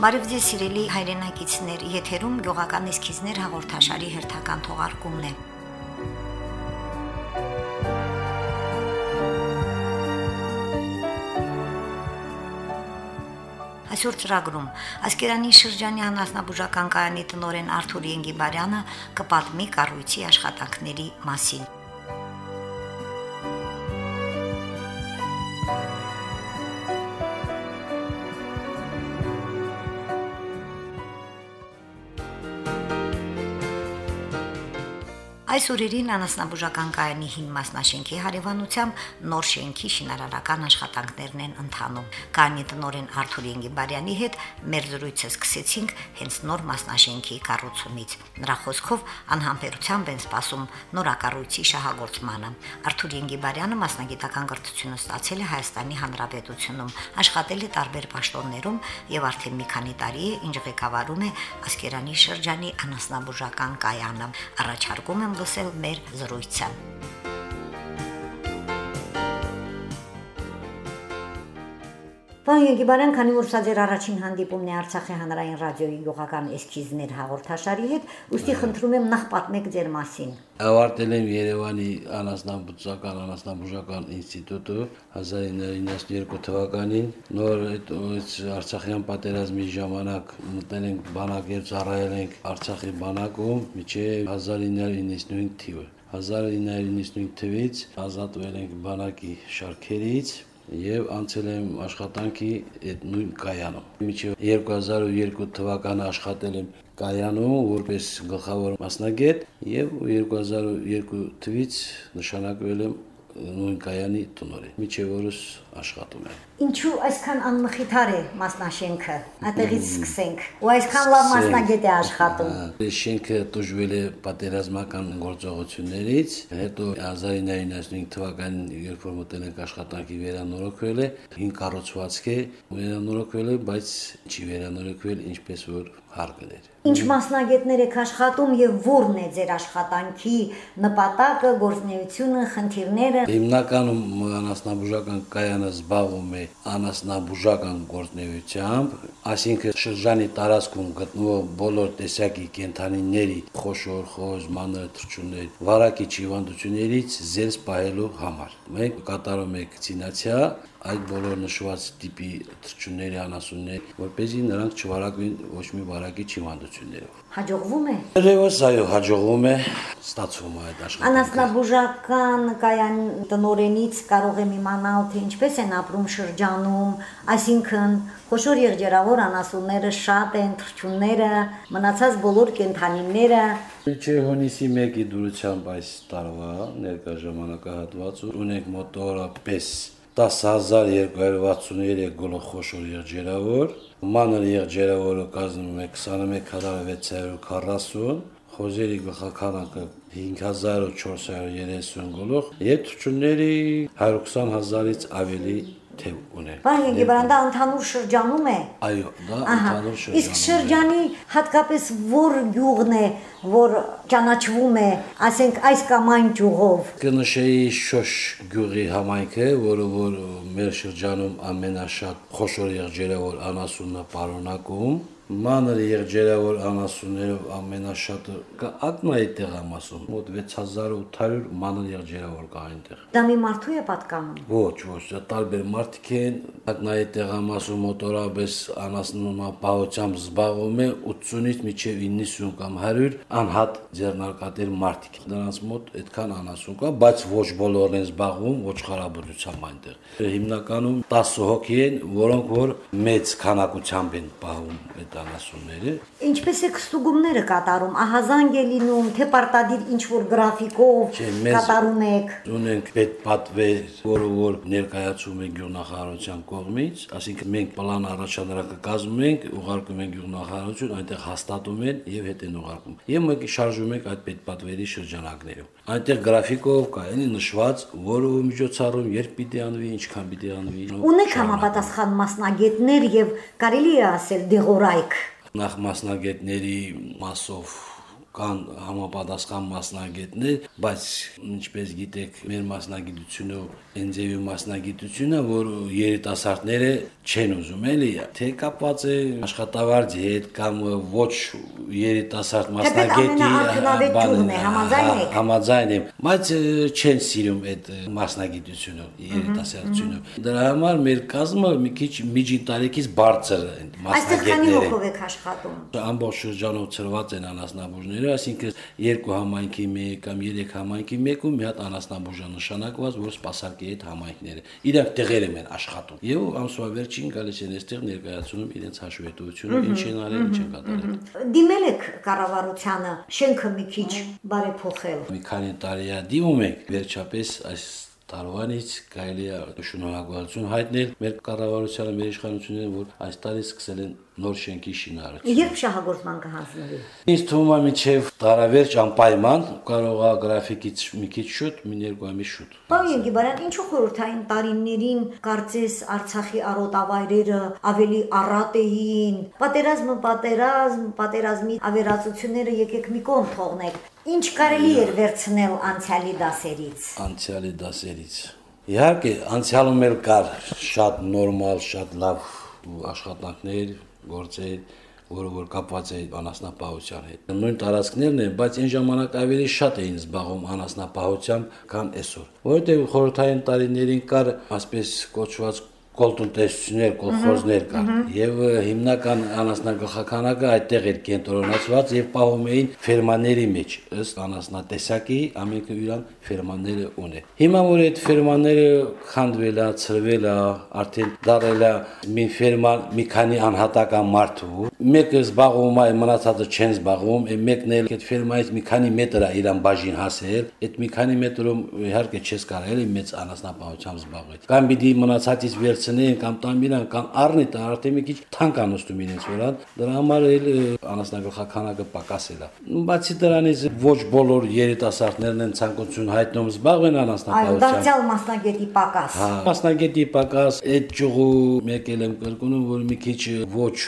Բարև ձեզ սիրելի հայրենակիցներ, եթերում գյուղական էսքիզներ հաղորդաշարի հերթական թողարկումն է։ Այսօր ծրագրում. Ասկերանի շրջանի անասնաբուժական կայանի տնօրեն Արթուր Ենգիբարյանը կպատմի կառույցի աշխատանքների մասին։ Այս օրերին անասնաբուժական կայանի հին մասնաշենքի հարևանությամբ նոր շենքի շինարարական աշխատանքներն են ընթանում։ Կայանի տնօրեն Արթուր Ենգիբարյանի հետ մեր զրույցը սկսեցինք հենց նոր մասնաշենքի կառուցումից։ Նրա խոսքով անհամբերությամբ են սպասում նորակառույցի շահագործմանը։ Արթուր Ենգիբարյանը մասնագիտական կրթություն ստացել է Հայաստանի Հանրապետությունում, աշխատել է տարբեր պաշտոններում եւ արդեն մի քանի տարի է ինչ ղեկավարում է Ասկերանի շրջանի անասնաբուժական կայանը։ Առաջարկում եմ լսել մեր զրույցը։ Պարոն Եգիբարյան, քանի որ սա ձեր առաջին հանդիպումն է Արցախի հանրային ռադիոյի գյուղական էսքիզներ հաղորդաշարի հետ, ուստի խնդրում եմ նախ պատմեք ձեր մասին։ Ավարտել եմ Երևանի անասնաբուծական անասնաբուժական ինստիտուտը 1992 թվականին։ Նոր այդ Արցախյան պատերազմի ժամանակ մտել ենք բանակ եւ ծառայել ենք Արցախի բանակում մինչեւ 1995 թիվը։ 1995 թվից ազատվել ենք բանակի շարքերից եւ անցել եմ աշխատանքի այդ նույն կայանում։ Մինչև 2002 թվականը աշխատել եմ կայանում որպես գլխավոր մասնագետ եւ 2002 թվից նշանակվել եմ նույն կայանի տնօրեն։ Միջև օրս աշխատում եմ։ Ինչու այսքան անմխիթար է մասնաշենքը։ Այդտեղից սկսենք։ Ու այսքան լավ մասնագետ է աշխատում։ Շենքը դժվել է պատերազմական գործողություններից, հետո 1995 թվականին երբ որ մտել ենք աշխատանքի վերանորոգվել է, հին կառուցվածք է, վերանորոգվել է, բայց չի վերանորոգվել ինչպես որ հարկն էր։ Ինչ մասնագետներ եք աշխատում եւ ո՞րն է ձեր աշխատանքի նպատակը, գործունեությունը, խնդիրները։ Հիմնականում անասնաբուժական կայանը զբաղվում է անասնաբուժական գործունեությամբ, այսինքն շրջանի տարածքում գտնվող բոլոր տեսակի կենթանիների խոշոր, խոզ, մանր թռչուններ, վարակիչ հիվանդություններից զերծ պահելու համար։ Մենք կատարում ենք վակցինացիա այդ բոլոր նշված տիպի թռչունների անասուններ, որպեսզի նրանք չվարակվին ոչ մի վարակիչ հիվանդություններով։ Հաջողվում է։ Երևս այո, հաջողվում է, ստացվում է այդ աշխատանքը։ Անասնաբուժական կայան տնորենից կարող եմ իմանալ, թե ինչպես են ապրում շրջանում, այսինքն խոշոր եղջերավոր անասունները շատ են, թռչունները, մնացած բոլոր կենթանիները Միջև հունիսի 1-ի դուրսությամբ այս տարվա ներկա ժամանակահատվածում ունենք մոտորապես 10263 գլուխ խոշոր եղջերավոր, մանր եղջերավորը կազմում է 21640, խոզերի գլխականակը 5430 գլուխ, եւ թռչունների 120 հազարից ավելի թեւ ունեն։ Բան Եգիբարանդա ընդհանուր շրջանում է։ Այո, դա ընդհանուր շրջանում։ Իսկ շրջանի հատկապես որ գյուղն է, որ ճանաչվում է, ասենք այս կամ այն ճյուղով։ Կնշեի Շոշ գյուղի համայնքը, որը որ մեր շրջանում ամենաշատ խոշոր եղջերավոր անասունը պարունակում, մանր եղջերավոր անասուններով ամենաշատը կա ակնայի տեղամասում մոտ 6800 մանր եղջերավոր կա այնտեղ Դա մի մարդու է պատկանում։ ոչ ոչ դա տարբեր մարդիկ են ակնայի տեղամասում մոտորապես անասնապահությամբ զբաղվում է 80-ից մինչև 90 կամ 100 անհատ ձեռնարկատեր մարդիկ նրանց մոտ այդքան անասուն կա բայց ոչ բոլորն են զբաղվում ոչխարաբուծությամբ այնտեղ հիմնականում 10 հոգի են որոնք որ մեծ քանակությամբ են պահում այդ անասունները։ Ինչպես է քստուգումները կատարում, ահազանգ է լինում, թե պարտադիր ինչ որ գրաֆիկով կատարում եք։ Ունենք պետ պատվեր, որը որ ներկայացում են գյուղնախարարության կողմից, այսինքն մենք պլան առաջադրանքը կազմում ենք, ուղարկում ենք գյուղնախարարություն, այնտեղ հաստատում են եւ հետ են ուղարկում։ Եվ մենք շարժում ենք այդ պետ պատվերի շրջանակներում։ Այնտեղ գրաֆիկով կա, էլի նշված, որը միջոցառում երբ պիտի անվի, ինչքան պիտի անվի։ Ունեք համապատասխան մասնագետներ եւ կարելի է ասել դեղորայք։ նախ մասնագետների մասով կան համապատասխան մասնագետներ, բայց ինչպես գիտեք, մեր մասնագիտությունը ինձեւի մասնագիտությունը, որ երիտասարդները չեն ուզում էլի, թե կապված է աշխատավարձի հետ կամ ոչ երիտասարդ մասնագետի բանն է, համաձայն եմ, բայց չեն սիրում այդ մասնագիտությունը, երիտասարդությունը։ Դրա համար մեր կազմը մի քիչ միջին տարեկից բարձր է մասնագետները։ Այստեղ քանի հոգով եք աշխատում։ Ամբողջ շրջանով ծրված են անասնաբուժները, այսինքն երկու համայնքի մեկ կամ երեք համայնքի մեկում մի հատ անասնաբուժ նշանակված, որ սպասարկի այդ համայնքները։ Իրանք տեղերը են աշխատում։ Եվ ամսվա վերջին գալիս են այստեղ ներկայացնում իրենց հաշվետվությունը, ինչ են արել, ինչ են կատարել։ Դիմել եք կառավարությանը շենքը մի քիչ բարեփոխել։ Մի քանի տարի է դիմում ենք, վերջապես այս տարվանից կարելի է շնորհակալություն հայտնել մեր կառավարությանը, մեր իշխանություններին, որ այս տարի սկսել են նոր շենքի շինարարությունը։ Երբ շահագործման կհանձնվի։ Ինձ թվում է միջև տարավերջ անպայման կարող է գրաֆիկից մի քիչ շուտ, մի երկու ամիս շուտ։ Պարոն Ենգիբարյան, ինչու խորհրդային տարիներին կարծես Արցախի արոտավայրերը ավելի առատ էին։ Պատերազմը պատերազմ, պատերազմի ավերածությունները եկեք մի կողմ թողնեք։ Ինչ կարելի էր վերցնել անցյալի դասերից։ Անցյալի դասերից։ Իհարկե, անցյալում էլ կար շատ նորմալ, շատ լավ աշխատանքներ, գործեր, որը որ կապված է անասնապահության հետ։ Նույն տարածքներն են, բայց այն ժամանակ ավելի շատ էին զբաղվում անասնապահությամբ, քան այսօր։ Որովհետև խորհրդային տարիներին կար, ասպես կոչված կոլտնտեսություններ, կոլխոզներ կան եւ հիմնական անասնագլխականակը այդտեղ էր կենտրոնացված եւ պահում էին ֆերմաների մեջ ըստ անասնատեսակի ամենքը իրան ֆերմաները ունեն հիմա որ այդ ֆերմանները քանդվել է ծրվել է արդեն դարել է մի ֆերման մի քանի անհատական մարդու մեկը զբաղվում է մնացածը չեն զբաղվում մեկն էլ այդ ֆերմայից մի քանի մետր է իրան բաժին հասել այդ մի քանի մետրում իհարկե չես կարող մեծ անասնապահությամբ զբաղվել կամ պիտի մնացածից վերց վերցնեն կամ տան իրան կամ առնի դա արդեն մի քիչ թանկ անոստում իրենց վրան դրա համար էլ անասնագլխականակը պակասել է բացի դրանից ոչ բոլոր երիտասարդներն են ցանկություն հայտնում զբաղվեն անասնապահությամբ այո դարձյալ մասնագետի պակաս հա մասնագետի պակաս այդ ճյուղու մեկել եմ կրկնում որ մի քիչ ոչ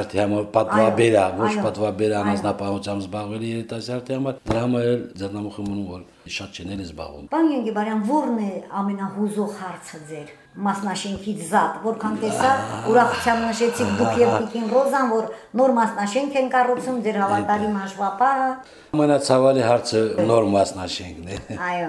երիտասարդի համար պատվաբերա ոչ պատվաբերա անասնապահությամբ զբաղվել երիտասարդի համար դրա համար էլ ձեռնամուխ մնում որ շատ չեն էլ զբաղվում։ Պարոն Ենգիբարյան, ո՞րն է ամենահուզող հարցը ձեր մասնաշենքից զատ, որքան տեսա, ուրախությամբ նշեցիք դուք եւ Տիկին Ռոզան, որ նոր մասնաշենք են կառուցում ձեր հավատարիմ հաշվապահը։ Ամենացավալի հարցը նոր մասնաշենքն է։ Այո։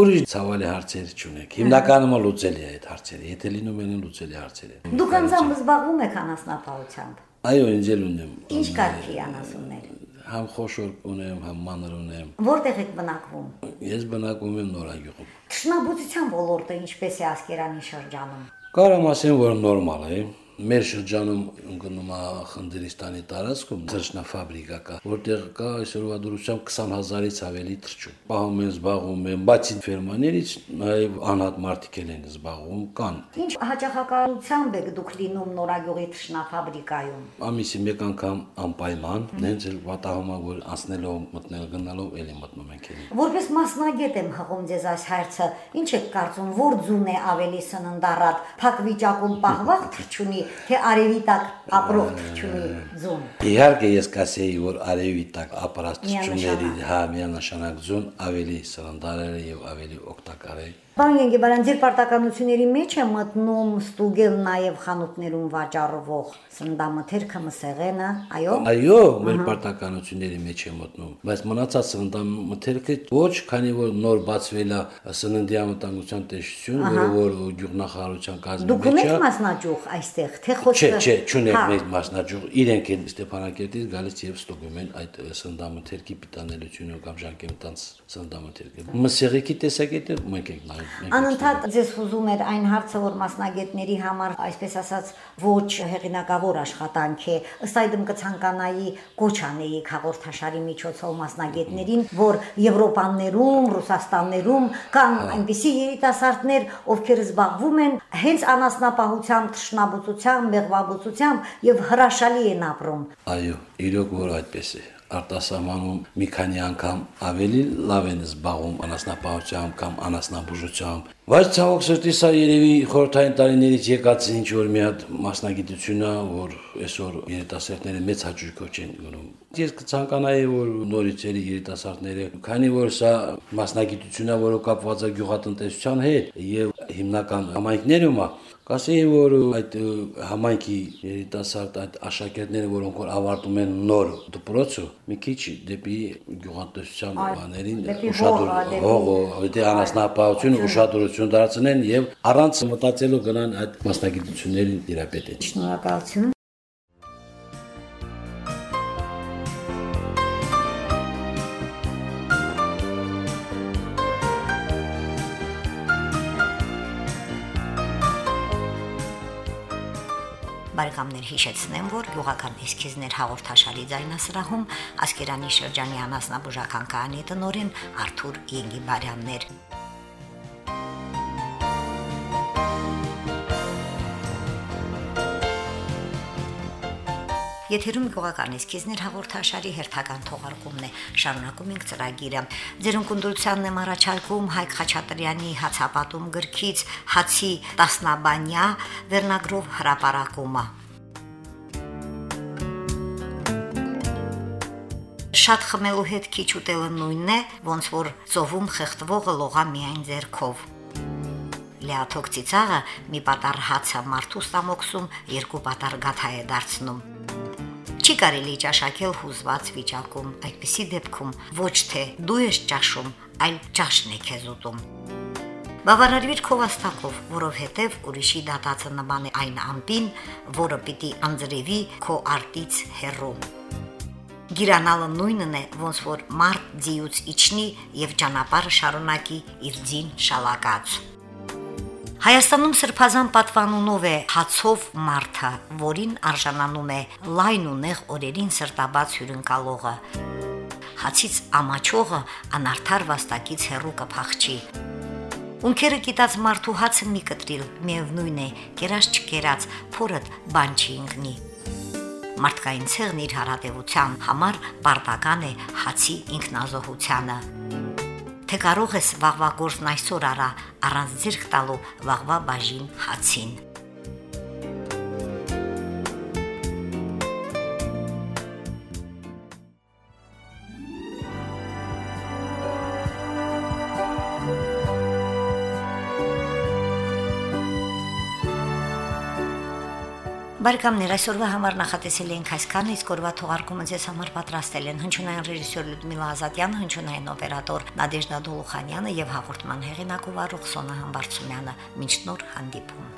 Ուրիշ ցավալի հարցեր չունեք։ Հիմնականում լուծելի է այդ հարցերը, եթե լինում են լուծելի հարցեր։ Դուք անձամբ զբաղվում եք անասնապահությամբ։ Այո, ինձ էլ ունեմ։ Ինչ կարգի անասուններ համ խոշոր ունեմ, համ մանր ունեմ։ Որտեղ եք բնակվում։ Ես բնակվում եմ Նորագյուղում։ Տշնաբուծության ոլորտը ինչպես է ասկերանի շրջանում։ Կարամ ասեմ, որ նորմալ է մեր շրջանում ընկնում է Խնդրիստանի տարածքում թրջնաֆաբրիկա կա, որտեղ կա այսօրվա դրությամբ 20000-ից ավելի թրջուն։ Պահում են, զբաղվում են, բացի ֆերմաներից նաև անհատ մարդիկ են զբաղվում կան։ Ինչ հաճախականությամբ եք դուք լինում Նորագյուղի թրջնաֆաբրիկայում։ Ամիսի մեկ անգամ անպայման, նենց էլ վատահում է, որ անցնելով, մտնել, գնալով էլի մտնում ենք էլի։ Որպես մասնագետ եմ հղում ձեզ այս հարցը, ինչ եք կարծում, որ ձուն է ավելի սննդառատ, փակ վիճակում պահվող թրջունի թե արևի տակ ապրող թրջունի ձուն։ Իհարկե ես կասեի, որ արևի տակ ապրած թրջունների հա միանշանակ ձուն ավելի սրանդարել եւ ավելի օգտակար է Պարոն Ենգեբարյան, ձեր պարտականությունների մեջ է մտնում ստուգել նաև խանութներում վաճառվող սննդամթերքը, մսեղենը, այո։ Այո, մեր պարտականությունների մեջ է մտնում, բայց մնացած սննդամթերքը ոչ, քանի որ նոր բացվել է սննդի անվտանգության տեսություն, որը որ գյուղնախարարության կազմի մեջ է։ Դուք ունեք մասնաճյուղ այստեղ, թե խոսքը։ Չէ, չէ, չունենք հա։ մեր մասնաճյուղ։ Իրենք են Ստեփանակերտից գալիս եւ ստուգում են այդ սննդամթերքի պիտանելությունը կամ ժանկեմտանց սննդամթերքը։ Մսեղիկի տեսակետը մենք ենք նայում Անընդհատ ձեզ հուզում էր այն հարցը, որ մասնագետների համար, այսպես ասած, ոչ հեղինակավոր աշխատանք է։ Ըստ այդմ կցանկանայի կոչ անեիք հաղորդաշարի միջոցով մասնագետներին, որ Եվրոպաներում, Ռուսաստաններում կան այնպիսի երիտասարդներ, ովքեր զբաղվում են հենց անասնապահությամբ, թշնաբուծությամբ, մեղվաբուծությամբ եւ հրաշալի են ապրում։ Այո, իրոք որ այդպես է արտասահմանում մի քանի անգամ ավելի լավ են զբաղվում անասնապահությամբ կամ անասնաբուժությամբ Բայց ցավոք սրտի սա երևի խորթային տարիներից եկած ինչ որ մի հատ մասնագիտություն է, որ այսօր երիտասարդները մեծ հաճույքով չեն գնում։ Ես կցանկանայի, որ նորից երի երիտասարդները, քանի որ սա մասնագիտություն է, որը կապված է գյուղատնտեսության հետ եւ հիմնական համայնքներում է, Կասեի, որ այդ համայնքի երիտասարդ այդ աշակերտները, որոնք որ ավարտում են նոր դպրոցը, մի քիչ դեպի գյուղատնտեսության բաներին ուշադրություն, հողը, դե անասնապահություն ուշադրություն դարձնեն եւ առանց մտածելու գնան այդ մասնագիտություններին դիապետեն։ Շնորհակալություն։ Բարեկամներ հիշեցնեմ, որ գյուղական էսքիզներ հաղորդաշարի ձայնասրահում Ասկերանի շրջանի անասնաբուժական կայանի տնորին Արթուր Ենգիբարյաններ Եթերում գյուղական էսքիզներ հաղորդաշարի հերթական թողարկումն է։ Շարունակում ենք ծրագիրը։ Ձերուն կնդրությանն եմ առաջարկում Հայկ Խաչատրյանի հացապատում գրքից Հացի տասնաբանյա վերնագրով հրապարակումը։ Շատ խմելու հետ քիչ ուտելը նույնն է, ոնց որ ծովում խեղտվողը լողա միայն ձերքով։ Լեաթոք ծիծաղը մի պատար հացը մարդու ստամոքսում երկու պատար գաթա է դարձնում։ կարելի ճաշակել հուզված վիճակում, այդպիսի դեպքում ոչ թե դու ես ճաշում, այլ ճաշն է քեզ ուտում։ Բավարարվիր քո վաստակով, որովհետև ուրիշի դատածը նման է այն ամպին, որը պիտի անձրևի քո արտից հեռու։ Գիրանալը նույնն է, ոնց որ մարդ ձիուց իջնի եւ ճանապարհը շարունակի իր ձին շալակած։ Հայաստանում սրբազան պատվանունով է հացով մարդը, որին արժանանում է լայն ու նեղ օրերին սրտաբաց հյուրընկալողը։ Հացից ամաչողը անարդար վաստակից հերու կփախչի։ Ունքերը կիտած մարդու հացը մի կտրիլ, միևնույն է, կերած չկերած, փորդ բան չի ընկնի։ Մարդկային ցեղն իր հարատեվության համար պարտական է հացի ինքնազոհությանը թե կարող ես վաղվա գործն այսօր արա առանց ձիրք տալու վաղվա բաժին հացին։ Բարեկամներ, այսօրվա համար նախատեսել ենք այսքանը, իսկ օրվա թողարկումը ձեզ համար պատրաստել են հնչյունային ռեժիսոր Լյուդմիլա Ազատյանը, հնչյունային օպերատոր Նադեժդա Դոլուխանյանը եւ հաղորդման հեղինակ ու վարող Սոնա Համբարձումյանը։ Մինչ նոր հանդիպում։